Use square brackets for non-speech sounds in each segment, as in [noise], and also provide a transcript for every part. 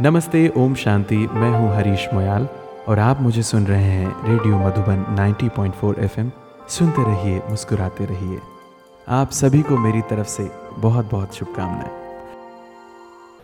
नमस्ते, ओम शांति। मैं हूँ हरीश मोयाल और आप मुझे सुन रहे हैं रेडियो मधुबन 90.4 एफएम। सुनते रहिए, मुस्कुराते रहिए। आप सभी को मेरी तरफ़ से बहुत बहुत शुभकामनाएँ।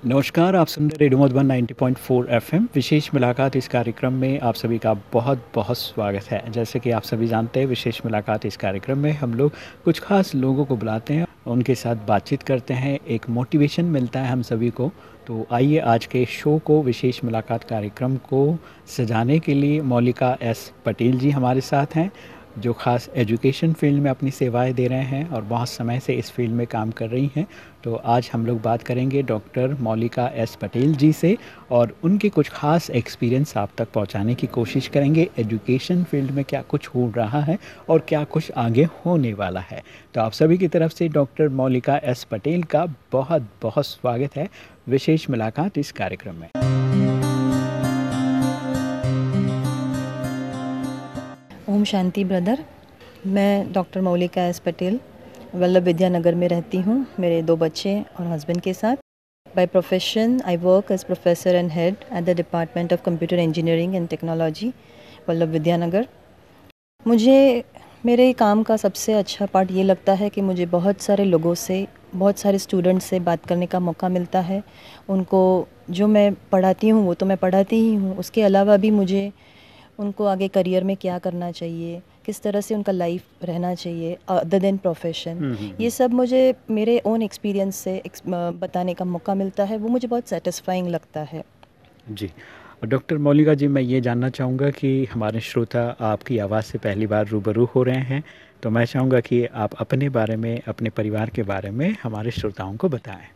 नमस्कार, आप सुन रहे रेडियो मधुबन 90.4 एफएम। विशेष मुलाकात इस कार्यक्रम में आप सभी का बहुत बहुत स्वागत है। जैसे कि आप सभी जानते हैं, विशेष मुलाकात इस कार्यक्रम में हम लोग कुछ खास लोगों को बुलाते हैं उनके साथ बातचीत करते हैं, एक मोटिवेशन मिलता है हम सभी को। तो आइए आज के शो को, विशेष मुलाकात कार्यक्रम को सजाने के लिए मौलिका एस पटेल जी हमारे साथ हैं। जो ख़ास एजुकेशन फ़ील्ड में अपनी सेवाएँ दे रहे हैं और बहुत समय से इस फ़ील्ड में काम कर रही हैं तो आज हम लोग बात करेंगे डॉक्टर मौलिका एस पटेल जी से और उनके कुछ ख़ास एक्सपीरियंस आप तक पहुँचाने की कोशिश करेंगे। एजुकेशन फ़ील्ड में क्या कुछ हो रहा है और क्या कुछ आगे होने वाला है। तो आप सभी की तरफ़ से डॉक्टर मौलिका एस पटेल का बहुत बहुत स्वागत है। विशेष मुलाकात इस कार्यक्रम में। ओम शांति, ब्रदर। मैं डॉक्टर मौलिका एस पटेल, वल्लभ विद्यानगर में रहती हूँ, मेरे दो बच्चे और हस्बैंड के साथ। By profession I work as professor and head at the department of computer engineering and technology Vallabh Vidyanagar. मुझे, मेरे काम का सबसे अच्छा पार्ट ये लगता है कि मुझे बहुत सारे लोगों से, बहुत सारे स्टूडेंट से बात करने का मौका मिलता है। उनको जो मैं पढ़ाती हूँ, वो तो मैं पढ़ाती ही हूँ। उसके अलावा भी मुझे उनको आगे करियर में क्या करना चाहिए किस तरह से उनका लाइफ रहना चाहिए अदर देन प्रोफेशन ये सब मुझे मेरे ओन एक्सपीरियंस से बताने का मौका मिलता है वो मुझे बहुत सेटिस्फाइंग लगता है। जी। डॉक्टर मौलिका जी मैं ये जानना चाहूँगा कि हमारे श्रोता आपकी आवाज़ से पहली बार रूबरू हो रहे हैं तो मैं चाहूँगा कि आप अपने बारे में अपने परिवार के बारे में हमारे श्रोताओं को बताएँ।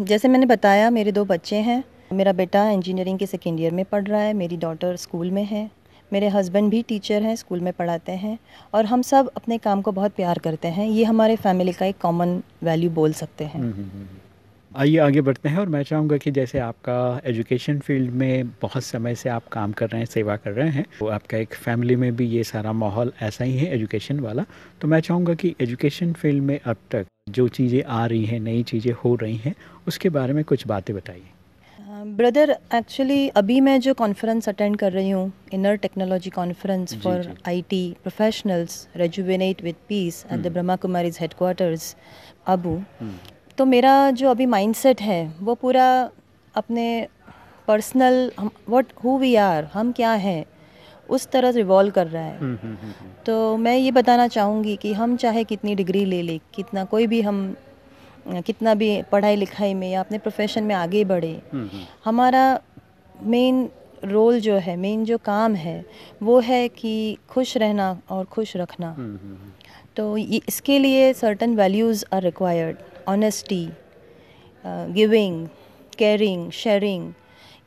जैसे मैंने बताया मेरे दो बच्चे हैं मेरा बेटा इंजीनियरिंग के सेकेंड ईयर में पढ़ रहा है मेरी डॉटर स्कूल में है मेरे हस्बैंड भी टीचर हैं स्कूल में पढ़ाते हैं और हम सब अपने काम को बहुत प्यार करते हैं। ये हमारे फैमिली का एक कॉमन वैल्यू बोल सकते हैं। हम्म, हम्म, हम्म, आइए आगे बढ़ते हैं और मैं चाहूँगा कि जैसे आपका एजुकेशन फ़ील्ड में बहुत समय से आप काम कर रहे हैं सेवा कर रहे हैं तो आपका एक फैमिली में भी ये सारा माहौल ऐसा ही है एजुकेशन वाला। तो मैं चाहूँगा कि एजुकेशन फ़ील्ड में अब तक जो चीज़ें आ रही हैं नई चीज़ें हो रही हैं उसके बारे में कुछ बातें बताइए। ब्रदर एक्चुअली अभी मैं जो कॉन्फ्रेंस अटेंड कर रही हूँ inner technology conference for IT professionals rejuvenate with peace at the Brahma Kumaris headquarters Abu तो मेरा जो अभी माइंडसेट है वो पूरा अपने personal what who we are हम क्या हैं उस तरह रिवॉल्व कर रहा है। हम्म, हम्म, हम्म, तो मैं ये बताना चाहूँगी कि हम चाहे कितनी डिग्री ले लें कितना कोई भी हम कितना भी पढ़ाई लिखाई में या अपने प्रोफेशन में आगे बढ़े हमारा मेन रोल जो है मेन जो काम है वो है कि खुश रहना और खुश रखना। तो इसके लिए certain values are required honesty giving caring sharing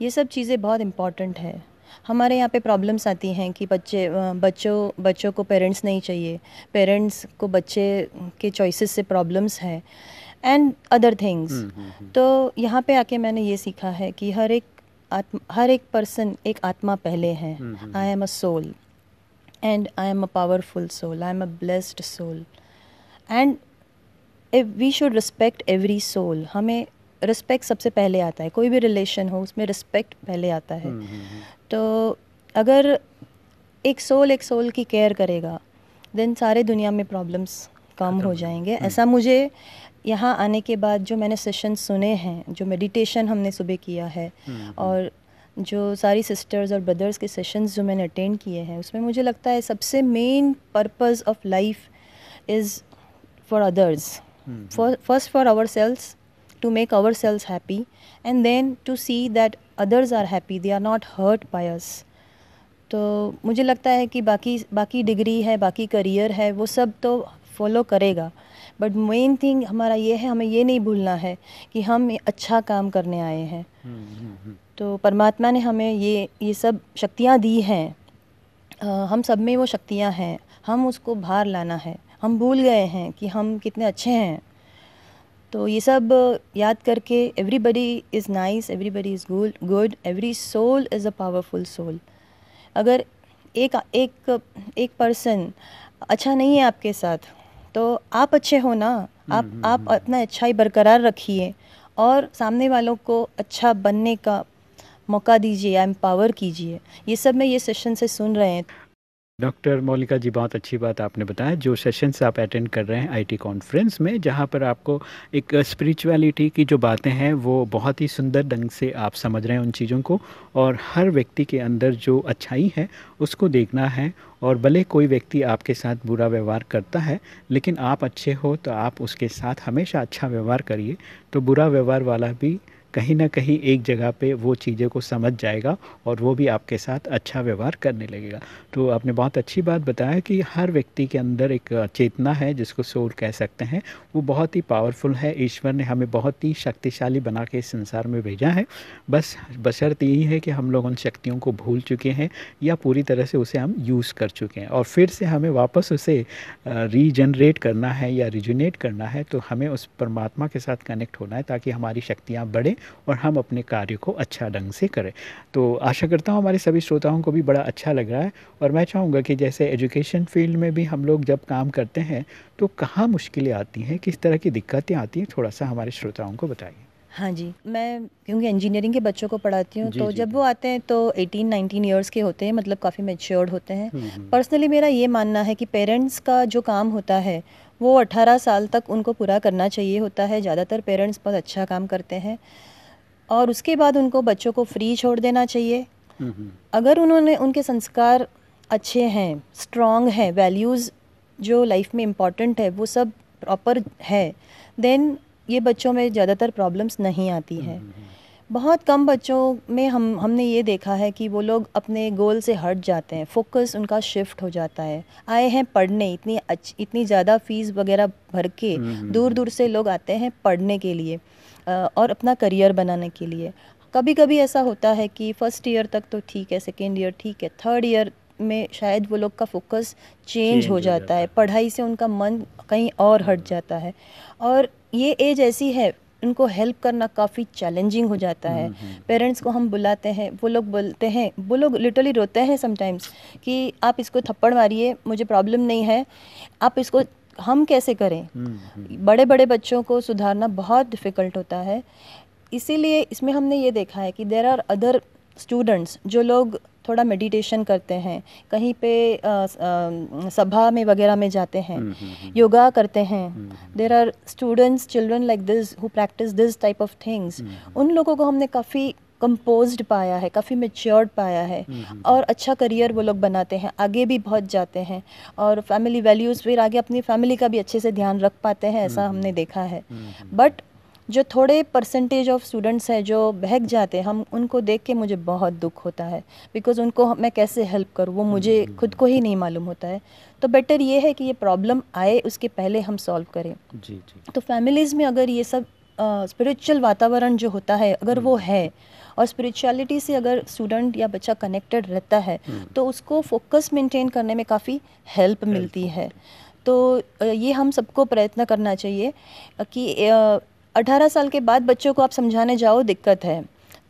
ये सब चीज़ें बहुत इंपॉर्टेंट है। हमारे यहाँ पे प्रॉब्लम्स आती हैं कि बच्चे बच्चों बच्चों को पेरेंट्स नहीं चाहिए। पेरेंट्स को बच्चे के चॉइसेस से प्रॉब्लम्स हैं। एंड अदर थिंग्स तो यहाँ पे आके मैंने ये सीखा है कि हर एक आत्म हर एक पर्सन एक आत्मा पहले है। I am a soul and I am a powerful soul I am a blessed soul and we should respect every soul हमें रिस्पेक्ट सबसे पहले आता है। कोई भी रिलेशन हो उसमें रिस्पेक्ट पहले आता है। हम्म, हम्म, हम्म। तो अगर एक सोल एक सोल की केयर करेगा देन सारे दुनिया में प्रॉब्लम्स कम हो जाएँगे। ऐसा मुझे यहाँ आने के बाद जो मैंने सेशन सुने हैं जो मेडिटेशन हमने सुबह किया है और जो सारी सिस्टर्स और ब्रदर्स के सेशंस जो मैंने अटेंड किए हैं उसमें मुझे लगता है सबसे main purpose of life is for others first for ourselves to make ourselves happy and then to see that others are happy they are not hurt by us. तो मुझे लगता है कि बाकी बाकी डिग्री है बाकी करियर है वो सब तो फॉलो करेगा। बट मेन थिंग हमारा ये है हमें ये नहीं भूलना है कि हम अच्छा काम करने आए हैं। mm-hmm. तो परमात्मा ने हमें ये ये सब शक्तियाँ दी हैं। हम सब में वो शक्तियाँ हैं। हम उसको बाहर लाना है। हम भूल गए हैं कि हम कितने अच्छे हैं। तो ये सब याद करके everybody is nice everybody is good good every soul is a powerful soul अगर एक एक एक पर्सन अच्छा नहीं है आपके साथ तो आप अच्छे हो ना? आप हम्म, हम्म, आप हम्म। अपना अच्छाई बरकरार रखिए और सामने वालों को अच्छा बनने का मौका दीजिए या एम्पावर कीजिए। ये सब मैं ये सेशन से सुन रहे हैं। डॉक्टर मौलिका जी बहुत अच्छी बात आपने बताया। जो सेशंस आप अटेंड कर रहे हैं आईटी कॉन्फ्रेंस में जहाँ पर आपको एक स्पिरिचुअलिटी की जो बातें हैं वो बहुत ही सुंदर ढंग से आप समझ रहे हैं उन चीज़ों को और हर व्यक्ति के अंदर जो अच्छाई है उसको देखना है और भले कोई व्यक्ति आपके साथ बुरा व्यवहार करता है, लेकिन आप अच्छे हो तो आप उसके साथ हमेशा अच्छा व्यवहार करिए। तो बुरा व्यवहार वाला भी कहीं ना कहीं एक जगह पे वो चीज़ों को समझ जाएगा और वो भी आपके साथ अच्छा व्यवहार करने लगेगा। तो आपने बहुत अच्छी बात बताया कि हर व्यक्ति के अंदर एक चेतना है जिसको सोल कह सकते हैं। वो बहुत ही पावरफुल है। ईश्वर ने हमें बहुत ही शक्तिशाली बना के इस संसार में भेजा है। बस बशर्त यही है कि हम लोग उन शक्तियों को भूल चुके हैं या पूरी तरह से उसे हम यूज़ कर चुके हैं। और फिर से हमें वापस उसे रीजनरेट करना है या रिजुनेट करना है तो हमें उस परमात्मा के साथ कनेक्ट होना है ताकि हमारी शक्तियाँ बढ़ें और हम अपने कार्य को अच्छा ढंग से करें। तो आशा करता हूँ हमारे सभी श्रोताओं को भी बड़ा अच्छा लग रहा है और मैं चाहूँगा कि जैसे एजुकेशन फ़ील्ड में भी हम लोग जब काम करते हैं तो कहाँ मुश्किलें आती हैं किस तरह की दिक्कतें आती हैं थोड़ा सा हमारे श्रोताओं को बताइए। हाँ जी मैं क्योंकि इंजीनियरिंग के बच्चों को पढ़ाती हूँ तो जी, जब वो आते हैं तो 18 19 इयर्स के होते हैं मतलब काफ़ी मेच्योर्ड होते हैं। Personally hmm, hmm. मेरा ये मानना है कि पेरेंट्स का जो काम होता है वो 18 साल तक उनको पूरा करना चाहिए होता है। ज़्यादातर पेरेंट्स बहुत अच्छा काम करते हैं। और उसके बाद उनको बच्चों को फ्री छोड़ देना चाहिए। अगर उन्होंने उनके संस्कार अच्छे हैं स्ट्रॉन्ग हैं वैल्यूज़ जो लाइफ में इंपॉर्टेंट है वो सब प्रॉपर है देन ये बच्चों में ज़्यादातर प्रॉब्लम्स नहीं आती हैं। बहुत कम बच्चों में हम हमने ये देखा है कि वो लोग अपने गोल से हट जाते हैं फोकस उनका शिफ्ट हो जाता है। आए हैं पढ़ने इतनी अच्छी इतनी ज़्यादा फ़ीस वगैरह भर के दूर दूर से लोग आते हैं पढ़ने के लिए। और अपना करियर बनाने के लिए। कभी कभी ऐसा होता है कि फ़र्स्ट ईयर तक तो ठीक है सेकेंड ईयर ठीक है थर्ड ईयर में शायद वो लोग का फोकस चेंज हो जाता है पढ़ाई से उनका मन कहीं और हट जाता है। और ये एज ऐसी है उनको हेल्प करना काफ़ी चैलेंजिंग हो जाता है। Parents hmm, hmm. को हम बुलाते हैं वो लोग बोलते हैं वो लोग लिटरली रोते हैं समटाइम्स कि आप इसको थप्पड़ मारिए मुझे प्रॉब्लम नहीं है आप इसको हम कैसे करें? हम्म, बड़े बड़े बच्चों को सुधारना बहुत डिफ़िकल्ट होता है। इसीलिए इसमें हमने ये देखा है कि देर आर अदर स्टूडेंट्स जो लोग थोड़ा मेडिटेशन करते हैं कहीं पे आ, आ, सभा में वगैरह में जाते हैं हम्म, हम्म, हम्म। योगा करते हैं। There are students children like this who practice this type of things उन लोगों को हमने काफ़ी कंपोज्ड पाया है काफ़ी मेच्योर्ड पाया है। और अच्छा करियर वो लोग बनाते हैं आगे भी बहुत जाते हैं। और फैमिली वैल्यूज़ फिर आगे अपनी फैमिली का भी अच्छे से ध्यान रख पाते हैं ऐसा हमने देखा है। बट जो थोड़े परसेंटेज ऑफ़ स्टूडेंट्स हैं जो बहक जाते हैं हम उनको देख के मुझे बहुत दुख होता है। बिकॉज़ उनको मैं कैसे हेल्प करूँ वो मुझे हम्म, खुद को ही नहीं मालूम होता है। तो बेटर ये है कि ये प्रॉब्लम आए उसके पहले हम सॉल्व करें। जी जी। तो फैमिलीज़ में अगर ये सब स्पिरिचुअल वातावरण जो होता है अगर वो हम्म। है और स्पिरिचुअलिटी से अगर स्टूडेंट या बच्चा कनेक्टेड रहता है हम्म। तो उसको फोकस मेंटेन करने में काफ़ी हेल्प मिलती है तो ये हम सबको प्रयत्न करना चाहिए कि अठारह साल के बाद बच्चों को आप समझाने जाओ दिक्कत है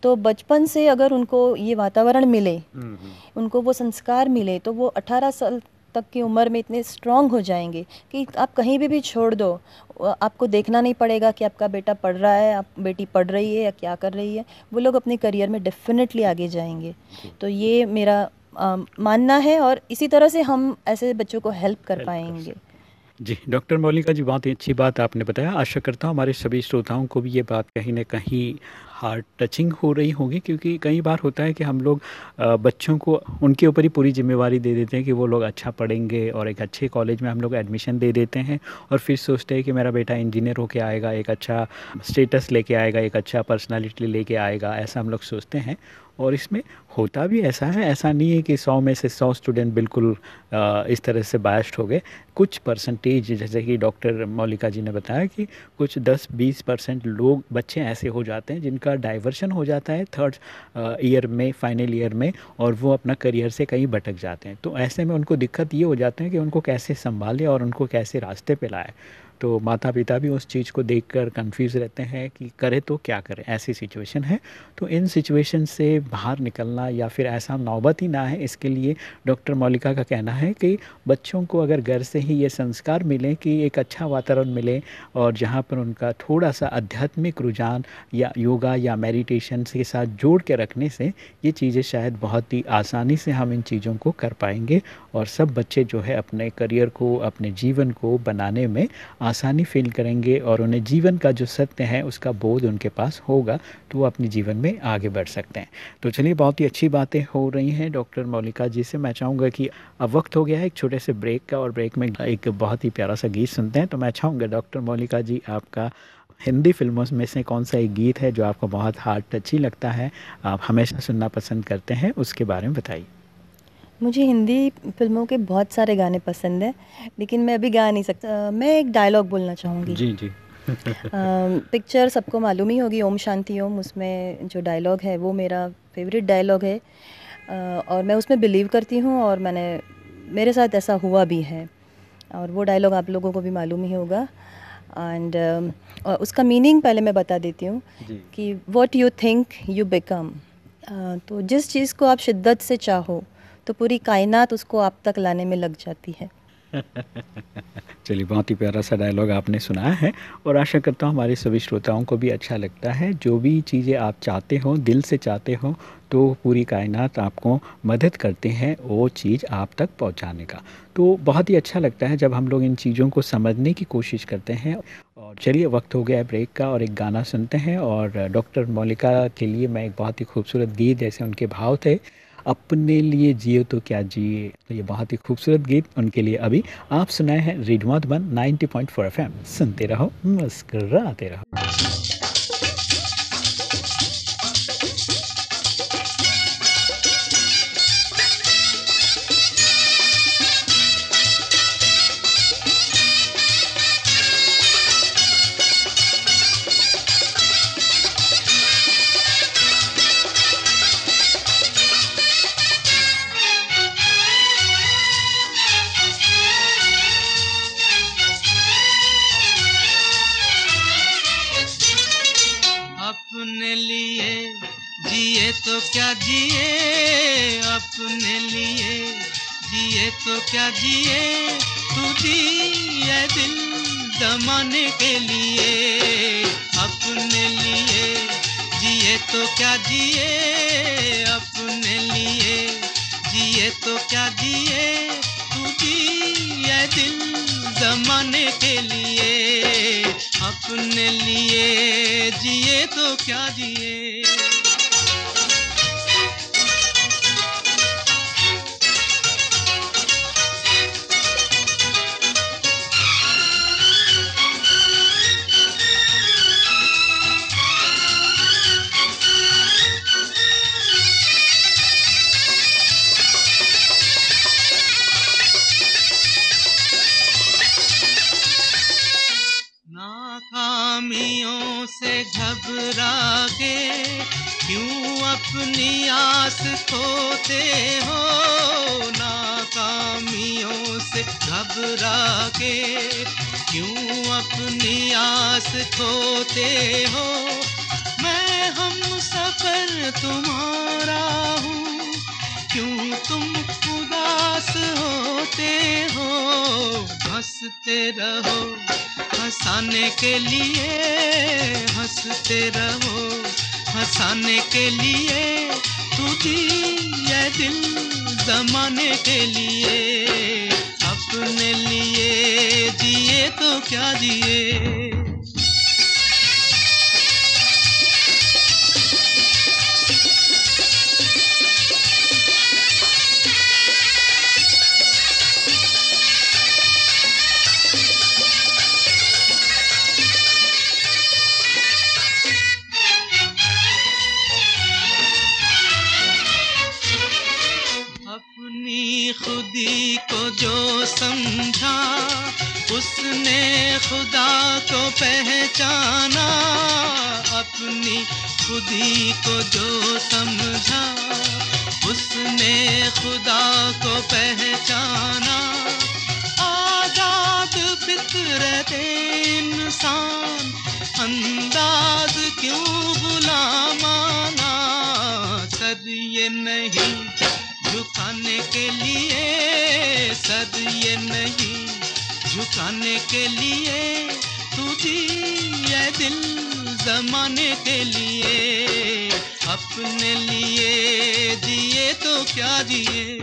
तो बचपन से अगर उनको ये वातावरण मिले हम्म। उनको वो संस्कार मिले तो वो अठारह साल तक की उम्र में इतने स्ट्रांग हो जाएँगे कि आप कहीं भी भी छोड़ दो। आपको देखना नहीं पड़ेगा कि आपका बेटा पढ़ रहा है आप बेटी पढ़ रही है या क्या कर रही है। वो लोग अपने करियर में डेफिनेटली आगे जाएँगे। तो ये मेरा आ, मानना है और इसी तरह से हम ऐसे बच्चों को हेल्प कर पाएँगे। जी, डॉक्टर मौलिका जी, बहुत ही अच्छी बात आपने बताया। आशा करता हूँ हमारे सभी श्रोताओं को भी ये बात कहीं ना कहीं हार्ट टचिंग हो रही होगी, क्योंकि कई बार होता है कि हम लोग बच्चों को उनके ऊपर ही पूरी जिम्मेवारी दे देते हैं कि वो लोग अच्छा पढ़ेंगे और एक अच्छे कॉलेज में हम लोग एडमिशन दे देते हैं और फिर सोचते हैं कि मेरा बेटा इंजीनियर होके आएगा, एक अच्छा स्टेटस लेके आएगा, एक अच्छा पर्सनैलिटी लेके आएगा, ऐसा हम लोग सोचते हैं। और इसमें होता भी ऐसा है, ऐसा नहीं है कि सौ में से सौ स्टूडेंट बिल्कुल इस तरह से बायस्ड हो गए। कुछ परसेंटेज जैसे कि डॉक्टर मौलिका जी ने बताया कि कुछ 10-20 परसेंट लोग, बच्चे ऐसे हो जाते हैं जिनका डाइवर्शन हो जाता है थर्ड ईयर में फाइनल ईयर में और वो अपना करियर से कहीं भटक जाते हैं। तो ऐसे में उनको दिक्कत ये हो जाते हैं कि उनको कैसे संभाले और उनको कैसे रास्ते पर लाए। तो माता पिता भी उस चीज़ को देख कर कन्फ्यूज़ रहते हैं कि करे तो क्या करें? ऐसी सिचुएशन है। तो इन सिचुएशन से बाहर निकलना या फिर ऐसा नौबत ही ना है, इसके लिए डॉक्टर मौलिका का कहना है कि बच्चों को अगर घर से ही ये संस्कार मिले कि एक अच्छा वातावरण मिले और जहाँ पर उनका थोड़ा सा आध्यात्मिक रुझान या योगा या मेडिटेशन के साथ जोड़ के रखने से ये चीज़ें शायद बहुत ही आसानी से हम इन चीज़ों को कर पाएँगे और सब बच्चे जो है अपने करियर को, अपने जीवन को बनाने में आसानी फील करेंगे और उन्हें जीवन का जो सत्य है, उसका बोध उनके पास होगा तो वो अपने जीवन में आगे बढ़ सकते हैं। तो चलिए, बहुत ही अच्छी बातें हो रही हैं, डॉक्टर मौलिका जी से। मैं चाहूँगा कि अब वक्त हो गया है एक छोटे से ब्रेक का और ब्रेक में एक बहुत ही प्यारा सा गीत सुनते हैं। तो मैं चाहूँगा, डॉक्टर मौलिका जी, आपका हिंदी फ़िल्मों में से कौन सा एक गीत है जो आपको बहुत हार्ट टची लगता है? आप हमेशा सुनना पसंद करते हैं, उसके बारे में बताइए। मुझे हिंदी फ़िल्मों के बहुत सारे गाने पसंद हैं लेकिन मैं अभी गा नहीं सकता। मैं एक डायलॉग बोलना चाहूँगी। जी जी। पिक्चर सबको मालूम ही होगी ओम शांति ओम उसमें जो डायलॉग है वो मेरा फेवरेट डायलॉग है। और मैं उसमें बिलीव करती हूँ और मैंने मेरे साथ ऐसा हुआ भी है। और वो डायलॉग आप लोगों को भी मालूम ही होगा। एंड uh, उसका मीनिंग पहले मैं बता देती हूँ कि what you think you become तो जिस चीज़ को आप शिद्दत से चाहो तो पूरी कायनात उसको आप तक लाने में लग जाती है। [laughs] चलिए, बहुत ही प्यारा सा डायलॉग आपने सुनाया है और आशा करता हूँ हमारे सभी श्रोताओं को भी अच्छा लगता है। जो भी चीज़ें आप चाहते हो, दिल से चाहते हो तो पूरी कायनात आपको मदद करते हैं वो चीज़ आप तक पहुँचाने का। तो बहुत ही अच्छा लगता है जब हम लोग इन चीज़ों को समझने की कोशिश करते हैं। और चलिए, वक्त हो गया है ब्रेक का और एक गाना सुनते हैं और डॉक्टर मौलिका के लिए मैं एक बहुत ही खूबसूरत गीत जैसे उनके भाव थे। अपने लिए जियो तो क्या जिए? तो ये बहुत ही खूबसूरत गीत उनके लिए अभी आप सुनाए हैं red one ninety point four F सुनते रहो, मुस्कराते रहो। जिए तो क्या जिए? तू जिए दिल जमाने के लिए, अपने लिए। जिए तो क्या जिए? अपने लिए। जिए तो क्या जिए? तू जिए दिल जमाने के लिए, अपने लिए। जिए तो क्या जिए? घबरा के क्यों अपनी आस खोते हो? नाकामियों से घबरा के क्यों अपनी आस खोते हो? मैं हम सफ़र तुम्हारा हूँ, क्यों तुम उदास होते हो, हँसते रहो, हंसाने के लिए, हँसते रहो, हंसाने के लिए, तू दी ये दिल जमाने के लिए, अपने लिए जिए तो क्या जिए खुदी को जो समझा, उसने खुदा को पहचाना। आज़ाद फितरत इंसान, अंदाज क्यों बुला माना? सद ये नहीं झुकाने के लिए, सद ये नहीं झुकाने के लिए तुझी ये दिल। जमाने के लिए, अपने लिए दिए तो क्या दिए?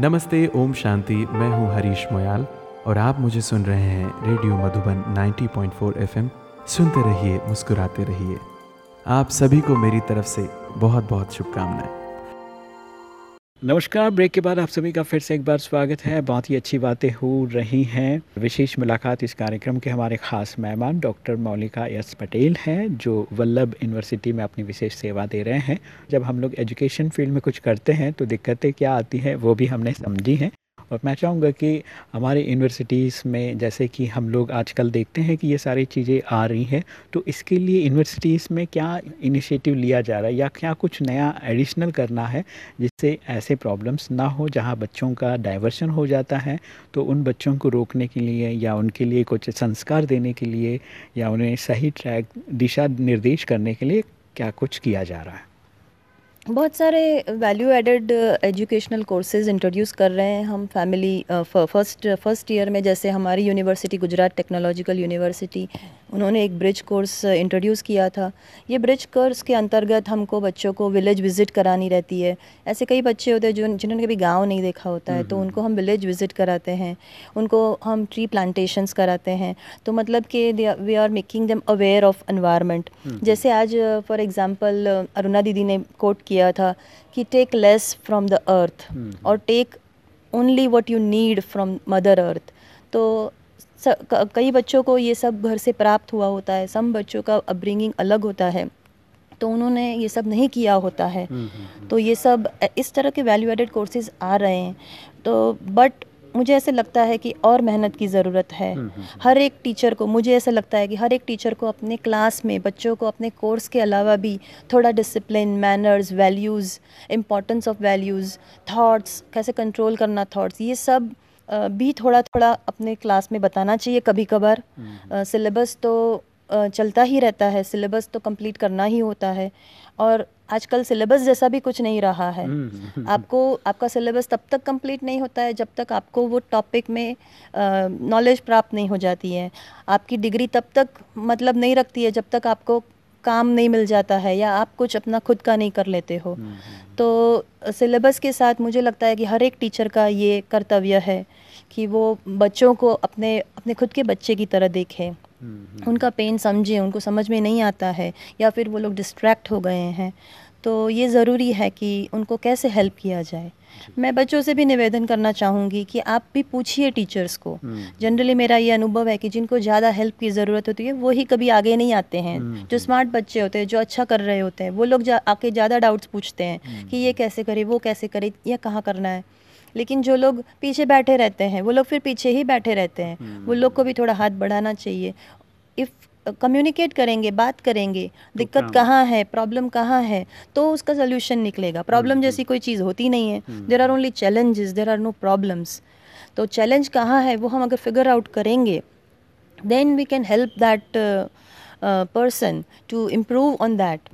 नमस्ते, ओम शांति। मैं हूँ हरीश मोयाल। और आप मुझे सुन रहे हैं रेडियो मधुबन 90.4 एफएम। सुनते रहिए, मुस्कुराते रहिए। आप सभी को मेरी तरफ़ से बहुत बहुत शुभकामनाएँ। नमस्कार, ब्रेक के बाद आप सभी का फिर से एक बार स्वागत है। बहुत ही अच्छी बातें हो रही हैं। विशेष मुलाकात इस कार्यक्रम के हमारे खास मेहमान डॉक्टर मौलिका एस पटेल हैं, जो वल्लभ यूनिवर्सिटी में अपनी विशेष सेवा दे रहे हैं। जब हम लोग एजुकेशन फ़ील्ड में कुछ करते हैं तो दिक्कतें क्या आती हैं, वो भी हमने समझी हैं। और मैं चाहूँगा कि हमारे यूनिवर्सिटीज़ में जैसे कि हम लोग आजकल देखते हैं कि ये सारी चीज़ें आ रही हैं तो इसके लिए यूनिवर्सिटीज़ में क्या इनिशिएटिव लिया जा रहा है या क्या कुछ नया एडिशनल करना है जिससे ऐसे प्रॉब्लम्स ना हो जहाँ बच्चों का डाइवर्शन हो जाता है? तो उन बच्चों को रोकने के लिए या उनके लिए कुछ संस्कार देने के लिए या उन्हें सही ट्रैक दिशा निर्देश करने के लिए क्या कुछ किया जा रहा है? बहुत सारे value added educational courses introduce कर रहे हैं हम फैमिली फ़र्स्ट फ़र्स्ट ईयर में जैसे हमारी यूनिवर्सिटी गुजरात टेक्नोलॉजिकल यूनिवर्सिटी उन्होंने एक ब्रिज कोर्स इंट्रोड्यूस किया था। ये ब्रिज कोर्स के अंतर्गत हमको बच्चों को विलेज विज़िट करानी रहती है। ऐसे कई बच्चे होते हैं जो जिन्होंने कभी गाँव नहीं देखा होता है तो उनको हम विलेज विज़िट कराते हैं। उनको हम ट्री प्लांटेशंस कराते हैं। तो मतलब कि we are making them aware of environment जैसे आज फॉर एग्ज़ाम्पल अरुणा दीदी ने कोट किया था कि take less from the earth और take only what you need from mother earth तो कई बच्चों को ये सब घर से प्राप्त हुआ होता है सम बच्चों का अपब्रिंगिंग अलग होता है तो उन्होंने ये सब नहीं किया होता है। हम्म, हम्म, हम्म। तो ये सब इस तरह के वैल्यू एडेड कोर्सेज आ रहे हैं। तो बट मुझे ऐसे लगता है कि और मेहनत की ज़रूरत है। हर एक टीचर को मुझे ऐसा लगता है कि हर एक टीचर को अपने क्लास में बच्चों को अपने कोर्स के अलावा भी थोड़ा discipline manners values importance of values thoughts कैसे कंट्रोल करना थॉट्स ये सब भी थोड़ा थोड़ा अपने क्लास में बताना चाहिए कभी कभार सिलेबस तो चलता ही रहता है सिलेबस तो कंप्लीट करना ही होता है। और आजकल सिलेबस जैसा भी कुछ नहीं रहा है। आपको आपका सिलेबस तब तक कंप्लीट नहीं होता है जब तक आपको वो टॉपिक में नॉलेज प्राप्त नहीं हो जाती है। आपकी डिग्री तब तक मतलब नहीं रखती है जब तक आपको काम नहीं मिल जाता है या आप कुछ अपना खुद का नहीं कर लेते हो। तो सिलेबस के साथ मुझे लगता है कि हर एक टीचर का ये कर्तव्य है कि वो बच्चों को अपने अपने खुद के बच्चे की तरह देखें। उनका पेन समझें उनको समझ में नहीं आता है या फिर वो लोग डिस्ट्रैक्ट हो गए हैं। तो ये ज़रूरी है कि उनको कैसे हेल्प किया जाए। मैं बच्चों से भी निवेदन करना चाहूँगी कि आप भी पूछिए टीचर्स को। जनरली मेरा ये अनुभव है कि जिनको ज़्यादा हेल्प की ज़रूरत होती है वही कभी आगे नहीं आते हैं। जो स्मार्ट बच्चे होते हैं जो अच्छा कर रहे होते हैं वो लोग जा, आके ज़्यादा डाउट्स पूछते हैं कि ये कैसे करे वो कैसे करे या कहाँ करना है। लेकिन जो लोग पीछे बैठे रहते हैं वो लोग फिर पीछे ही बैठे रहते हैं। वो लोग को भी थोड़ा हाथ बढ़ाना चाहिए। इफ़ कम्युनिकेट करेंगे बात करेंगे तो दिक्कत कहाँ है प्रॉब्लम कहाँ है तो उसका सोल्यूशन निकलेगा। प्रॉब्लम जैसी। कोई चीज़ होती नहीं है। There are only challenges there are no problems तो चैलेंज कहाँ है वो हम अगर फिगर आउट करेंगे then we can help that person to improve on that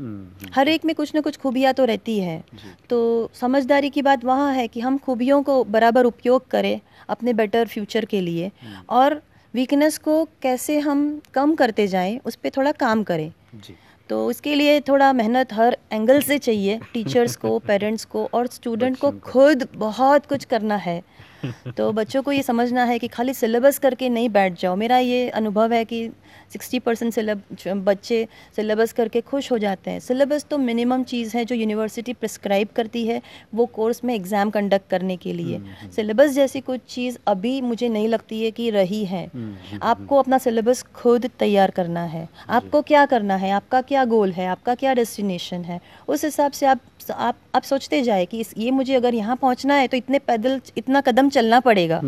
हर एक में कुछ ना कुछ खूबियाँ तो रहती है। तो समझदारी की बात वहाँ है कि हम खूबियों को बराबर उपयोग करें अपने बेटर फ्यूचर के लिए हम्म। और वीकनेस को कैसे हम कम करते जाएँ उस पर थोड़ा काम करें। जी। तो इसके लिए थोड़ा मेहनत हर एंगल से चाहिए टीचर्स को [laughs] पेरेंट्स को और स्टूडेंट को। खुद बहुत कुछ करना है। [laughs] तो बच्चों को ये समझना है कि खाली सिलेबस करके नहीं बैठ जाओ। मेरा ये अनुभव है कि सिक्सटी परसेंट सिलेब बच्चे सिलेबस करके खुश हो जाते हैं। सिलेबस तो मिनिमम चीज़ है जो यूनिवर्सिटी प्रिस्क्राइब करती है वो कोर्स में एग्ज़ाम कंडक्ट करने के लिए। Syllabus hmm, hmm. जैसी कुछ चीज़ अभी मुझे नहीं लगती है कि रही है। हम्म, आपको अपना सिलेबस खुद तैयार करना है। आपको क्या करना है? आपका क्या गोल है? आपका क्या डेस्टिनेशन है? उस हिसाब से आप आप आप सोचते जाए कि इस ये मुझे अगर यहाँ पहुँचना है तो इतने पैदल इतना कदम चलना पड़ेगा।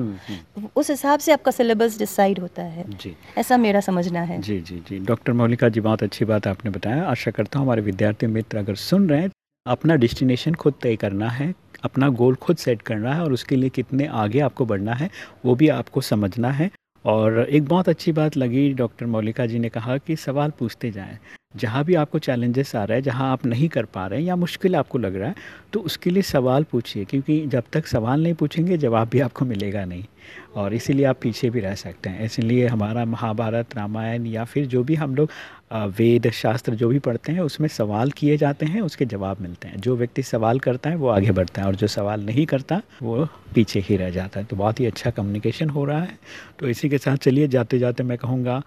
उस हिसाब से आपका सिलेबस डिसाइड होता है। जी। ऐसा मेरा समझना है। जी जी जी। डॉक्टर मौलिका जी बहुत अच्छी बात आपने बताया। आशा करता हूँ हमारे विद्यार्थी मित्र अगर सुन रहे हैं अपना डेस्टिनेशन खुद तय करना है अपना गोल खुद सेट करना है और उसके लिए कितने आगे आपको बढ़ना है वो भी आपको समझना है। और एक बहुत अच्छी बात लगी डॉक्टर मौलिका जी ने कहा कि सवाल पूछते जाएँ। जहाँ भी आपको चैलेंजेस आ रहा है, जहाँ आप नहीं कर पा रहे हैं या मुश्किल आपको लग रहा है तो उसके लिए सवाल पूछिए, क्योंकि जब तक सवाल नहीं पूछेंगे, जवाब भी आपको मिलेगा नहीं। और इसीलिए आप पीछे भी रह सकते हैं। इसलिए हमारा महाभारत, रामायण या फिर जो भी हम लोग वेद, शास्त्र जो भी पढ़ते हैं, उसमें सवाल किए जाते हैं, उसके जवाब मिलते हैं। जो व्यक्ति सवाल करता है, वो आगे बढ़ता है और जो सवाल नहीं करता, वो पीछे ही रह जाता है। तो बहुत ही अच्छा कम्युनिकेशन हो रहा है। तो इसी के साथ चलिए जाते जाते मैं कहूँगा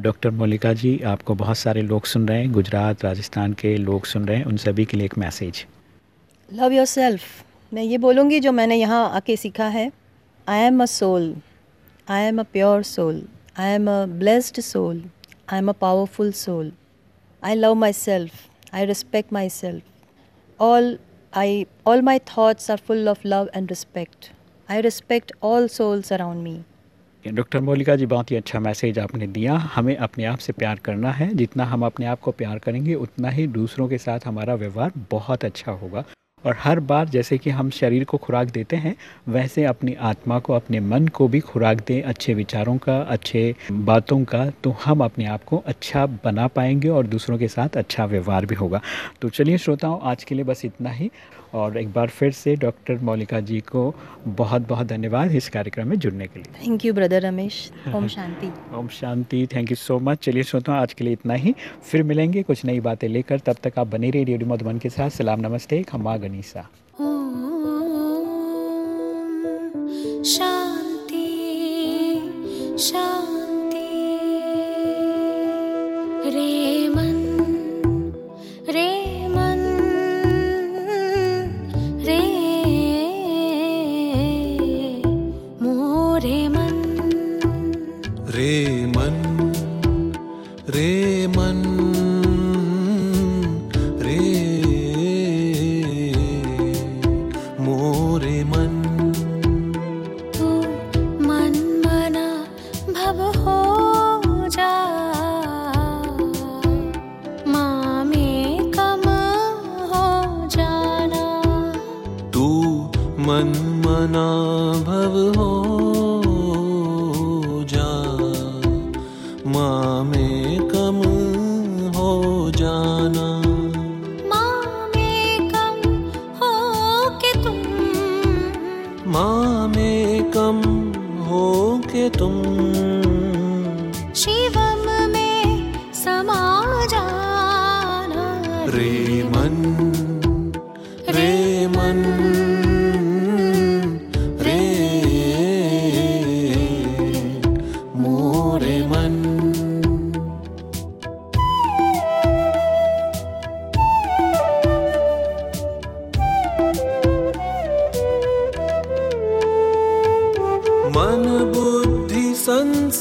डॉक्टर मौलिका जी, आपको बहुत सारे लोग सुन रहे हैं, गुजरात, राजस्थान के लोग सुन रहे हैं, उन सभी के लिए एक मैसेज। लव योर सेल्फ मैं ये बोलूँगी जो मैंने यहाँ आके सीखा है I am a soul I am a pure soul I am a blessed soul. I am a powerful soul. I love myself. I respect myself. All I all my thoughts are full of love and respect. I respect all souls around me. Doctor Maulika ji बहुत ही अच्छा message आपने दिया हमें अपने आप से प्यार करना है जितना हम अपने आप को प्यार करेंगे उतना ही दूसरों के साथ हमारा व्यवहार बहुत अच्छा होगा और हर बार जैसे कि हम शरीर को खुराक देते हैं, वैसे अपनी आत्मा को, अपने मन को भी खुराक दें, अच्छे विचारों का, अच्छे बातों का तो हम अपने आप को अच्छा बना पाएँगे और दूसरों के साथ अच्छा व्यवहार भी होगा। तो चलिए श्रोताओं, आज के लिए बस इतना ही। और एक बार फिर से डॉक्टर मौलिका जी को बहुत बहुत धन्यवाद इस कार्यक्रम में जुड़ने के लिए। थैंक यू ब्रदर रमेश ओम शांति ओम शांति थैंक यू सो मच चलिए श्रोताओं आज के लिए इतना ही। फिर मिलेंगे कुछ नई बातें लेकर। तब तक आप बने रहिए रेडियो मधुबन के साथ। सलाम नमस्ते खम्मा गनीसा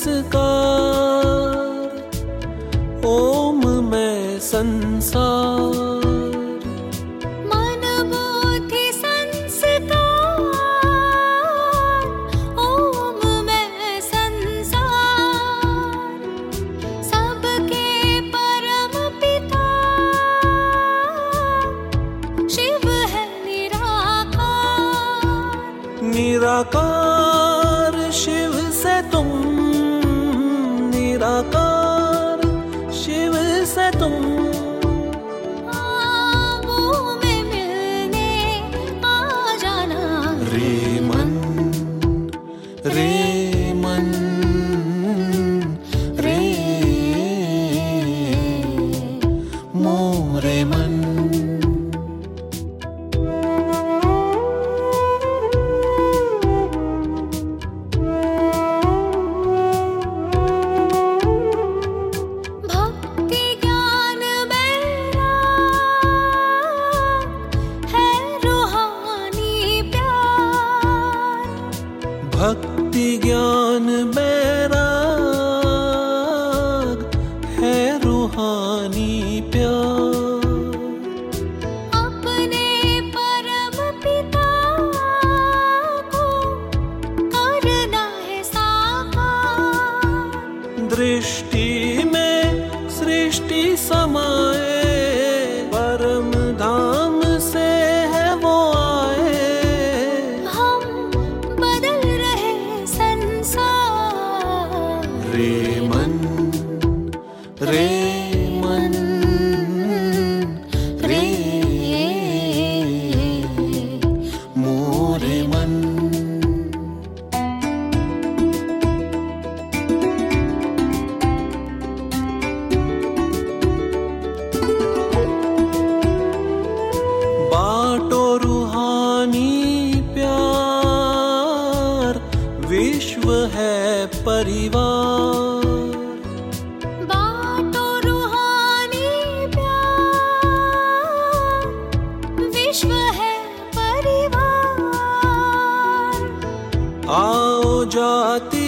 मुस्कान श्रीमन् दृष्टि में सृष्टि समाए मन